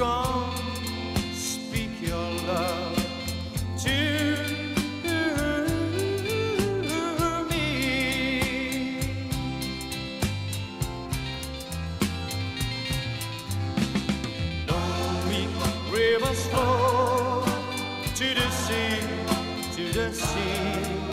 Come, speak your love to me. Lonely rivers flow to the sea, to the sea,